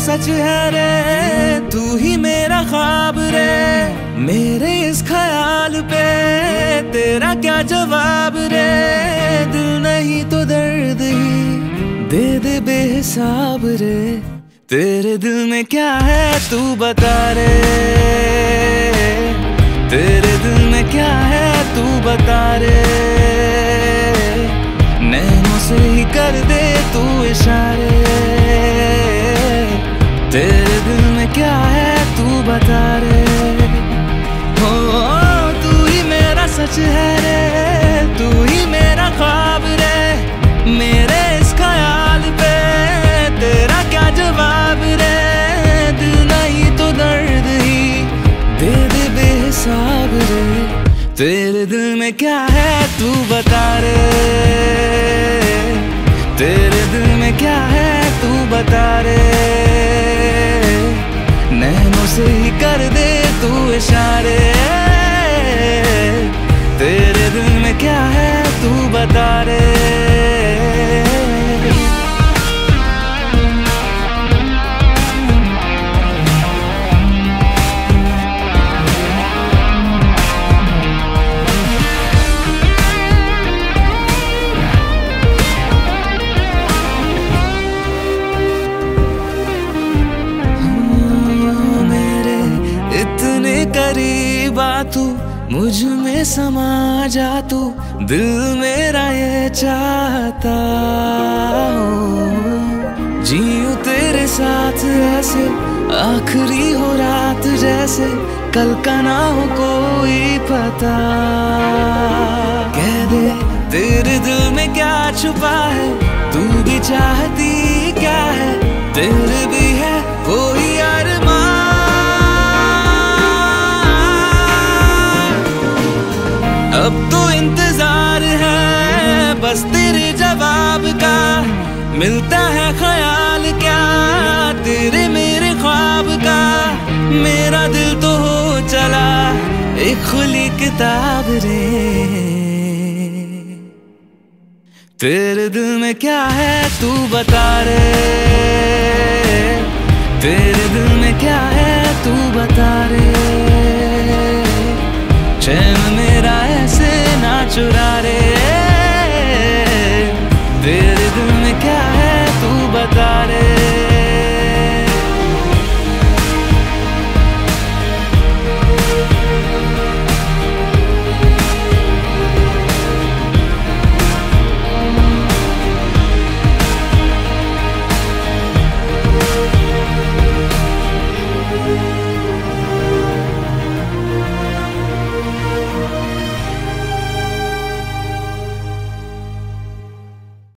सच है रे, तू ही मेरा ख्वाब रे। मेरे इस ख्याल पे तेरा क्या जवाब रे? दिल नहीं तो दर्द ही दे दे बेहिसाब रे। तेरे दिल में क्या है, तू बता रे। तेरे दिल में क्या है, तू बता रे। नैनों से ही कर दे में क्या है तू बता रे? तेरे दिल में क्या है तू बता रे? नैनों से ही कर दे तू इशारे। तेरे दिल में क्या है तू बता रे? आ तू मुझमें समा जा तू, दिल मेरा ये चाहता हो। तेरे साथ ऐसे, आखिरी हो रात जैसे, कल का ना हो कोई पता। कह दे, तेरे दिल में क्या छुपा है, तू भी चाहती क्या है, तेरे भी तेरे जवाब का मिलता है ख्याल क्या? तेरे मेरे ख्वाब का मेरा दिल तो हो चला एक खुली किताब रे। तेरे दिल में क्या है तू बता रे? तेरे दिल में क्या है तू